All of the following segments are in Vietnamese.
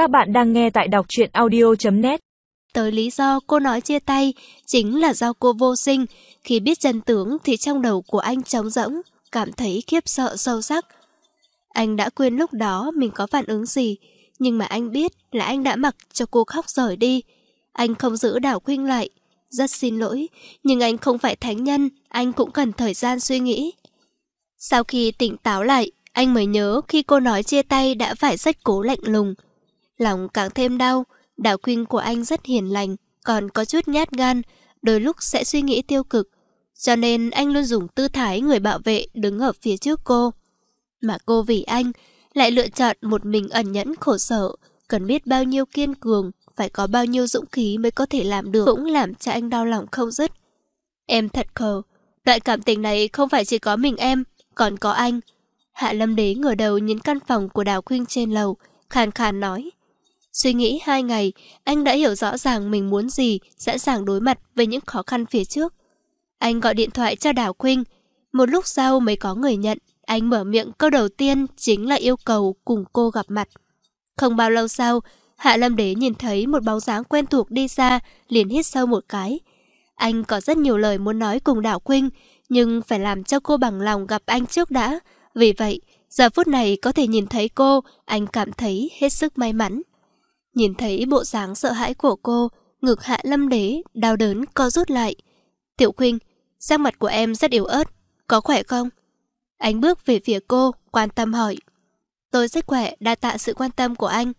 Các bạn đang nghe tại đọc truyện audio.net Tới lý do cô nói chia tay chính là do cô vô sinh. Khi biết chân tướng thì trong đầu của anh trống rỗng, cảm thấy khiếp sợ sâu sắc. Anh đã quên lúc đó mình có phản ứng gì, nhưng mà anh biết là anh đã mặc cho cô khóc rời đi. Anh không giữ đảo khuyên lại. Rất xin lỗi, nhưng anh không phải thánh nhân, anh cũng cần thời gian suy nghĩ. Sau khi tỉnh táo lại, anh mới nhớ khi cô nói chia tay đã phải rất cố lạnh lùng. Lòng càng thêm đau, đạo khuynh của anh rất hiền lành, còn có chút nhát gan, đôi lúc sẽ suy nghĩ tiêu cực. Cho nên anh luôn dùng tư thái người bảo vệ đứng ở phía trước cô. Mà cô vì anh lại lựa chọn một mình ẩn nhẫn khổ sở, cần biết bao nhiêu kiên cường, phải có bao nhiêu dũng khí mới có thể làm được, cũng làm cho anh đau lòng không dứt. Em thật khờ, loại cảm tình này không phải chỉ có mình em, còn có anh. Hạ Lâm Đế ngửa đầu nhìn căn phòng của Đào Khuynh trên lầu, khàn khàn nói. Suy nghĩ hai ngày, anh đã hiểu rõ ràng mình muốn gì, sẵn sàng đối mặt với những khó khăn phía trước. Anh gọi điện thoại cho Đào Khuynh. Một lúc sau mới có người nhận, anh mở miệng câu đầu tiên chính là yêu cầu cùng cô gặp mặt. Không bao lâu sau, Hạ Lâm Đế nhìn thấy một bóng dáng quen thuộc đi xa, liền hít sâu một cái. Anh có rất nhiều lời muốn nói cùng Đào Khuynh, nhưng phải làm cho cô bằng lòng gặp anh trước đã. Vì vậy, giờ phút này có thể nhìn thấy cô, anh cảm thấy hết sức may mắn. Nhìn thấy bộ dáng sợ hãi của cô, ngực hạ lâm đế, đau đớn co rút lại. Tiểu Khuynh, sắc mặt của em rất yếu ớt, có khỏe không? Anh bước về phía cô, quan tâm hỏi. Tôi rất khỏe, đa tạ sự quan tâm của anh.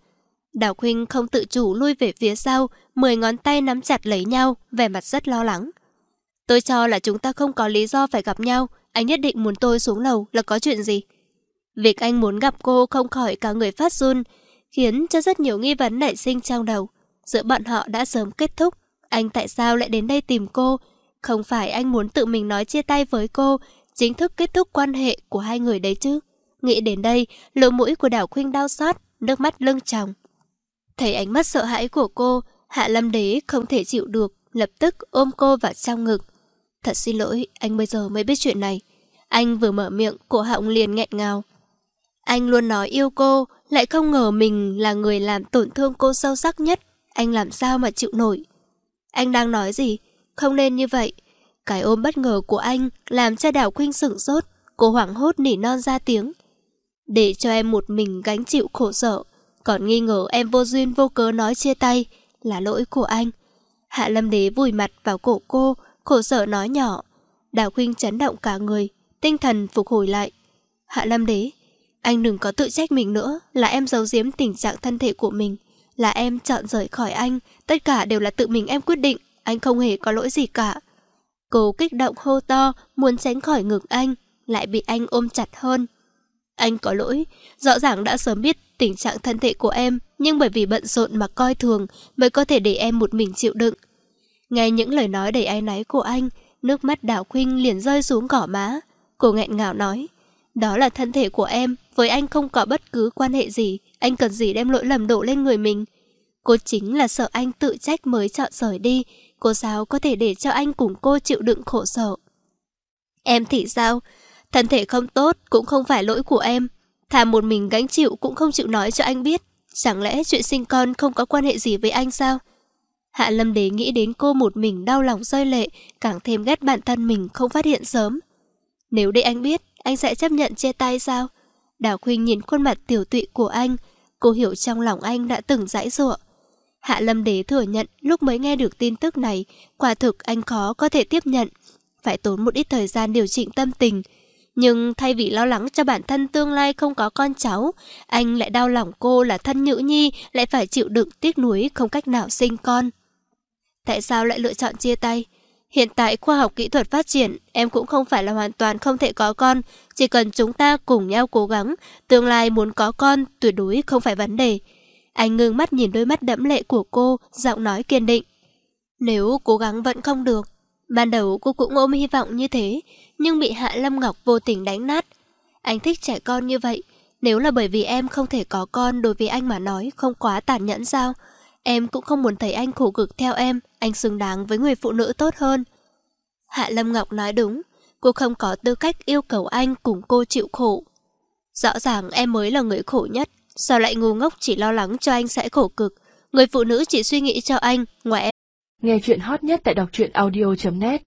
Đào Khuynh không tự chủ lui về phía sau, mười ngón tay nắm chặt lấy nhau, vẻ mặt rất lo lắng. Tôi cho là chúng ta không có lý do phải gặp nhau, anh nhất định muốn tôi xuống lầu là có chuyện gì? Việc anh muốn gặp cô không khỏi cả người phát run, khiến cho rất nhiều nghi vấn nảy sinh trong đầu. Giữa bọn họ đã sớm kết thúc, anh tại sao lại đến đây tìm cô? Không phải anh muốn tự mình nói chia tay với cô, chính thức kết thúc quan hệ của hai người đấy chứ. Nghĩ đến đây, lỗ mũi của đảo khuynh đau xót, nước mắt lưng tròng. Thấy ánh mắt sợ hãi của cô, Hạ Lâm Đế không thể chịu được, lập tức ôm cô vào trong ngực. Thật xin lỗi, anh bây giờ mới biết chuyện này. Anh vừa mở miệng, cổ họng liền nghẹn ngào. Anh luôn nói yêu cô, lại không ngờ mình là người làm tổn thương cô sâu sắc nhất. Anh làm sao mà chịu nổi? Anh đang nói gì? Không nên như vậy. Cái ôm bất ngờ của anh làm cho đảo khuynh sửng sốt. Cô hoảng hốt nỉ non ra tiếng. Để cho em một mình gánh chịu khổ sở. Còn nghi ngờ em vô duyên vô cớ nói chia tay. Là lỗi của anh. Hạ lâm đế vùi mặt vào cổ cô, khổ sở nói nhỏ. Đào khuynh chấn động cả người, tinh thần phục hồi lại. Hạ lâm đế, anh đừng có tự trách mình nữa, là em giấu giếm tình trạng thân thể của mình. Là em chọn rời khỏi anh, tất cả đều là tự mình em quyết định, anh không hề có lỗi gì cả. Cô kích động hô to, muốn tránh khỏi ngực anh, lại bị anh ôm chặt hơn. Anh có lỗi, rõ ràng đã sớm biết tình trạng thân thể của em, nhưng bởi vì bận rộn mà coi thường mới có thể để em một mình chịu đựng. Nghe những lời nói đầy áy náy của anh, nước mắt đảo khuynh liền rơi xuống gỏ má. Cô nghẹn ngào nói, đó là thân thể của em, với anh không có bất cứ quan hệ gì, anh cần gì đem lỗi lầm đổ lên người mình. Cô chính là sợ anh tự trách mới chọn rời đi, cô sao có thể để cho anh cùng cô chịu đựng khổ sở. Em thì sao? Thân thể không tốt cũng không phải lỗi của em. Thà một mình gánh chịu cũng không chịu nói cho anh biết. Chẳng lẽ chuyện sinh con không có quan hệ gì với anh sao? Hạ Lâm Đế nghĩ đến cô một mình đau lòng rơi lệ, càng thêm ghét bản thân mình không phát hiện sớm. Nếu để anh biết, anh sẽ chấp nhận chia tay sao? Đào Khuynh nhìn khuôn mặt tiểu tụy của anh, cô hiểu trong lòng anh đã từng dãi dụa. Hạ Lâm Đế thừa nhận lúc mới nghe được tin tức này, quả thực anh khó có thể tiếp nhận. Phải tốn một ít thời gian điều chỉnh tâm tình. Nhưng thay vì lo lắng cho bản thân tương lai không có con cháu, anh lại đau lòng cô là thân nữ nhi, lại phải chịu đựng tiếc nuối không cách nào sinh con. Tại sao lại lựa chọn chia tay? Hiện tại khoa học kỹ thuật phát triển, em cũng không phải là hoàn toàn không thể có con. Chỉ cần chúng ta cùng nhau cố gắng, tương lai muốn có con tuyệt đối không phải vấn đề. Anh ngưng mắt nhìn đôi mắt đẫm lệ của cô, giọng nói kiên định. Nếu cố gắng vẫn không được, ban đầu cô cũng ôm hy vọng như thế, nhưng bị Hạ Lâm Ngọc vô tình đánh nát. Anh thích trẻ con như vậy, nếu là bởi vì em không thể có con đối với anh mà nói không quá tàn nhẫn sao? Em cũng không muốn thấy anh khổ cực theo em, anh xứng đáng với người phụ nữ tốt hơn. Hạ Lâm Ngọc nói đúng, cô không có tư cách yêu cầu anh cùng cô chịu khổ. Rõ ràng em mới là người khổ nhất, Sao lại ngu ngốc chỉ lo lắng cho anh sẽ khổ cực Người phụ nữ chỉ suy nghĩ cho anh Ngoài em Nghe chuyện hot nhất tại đọc truyện audio.net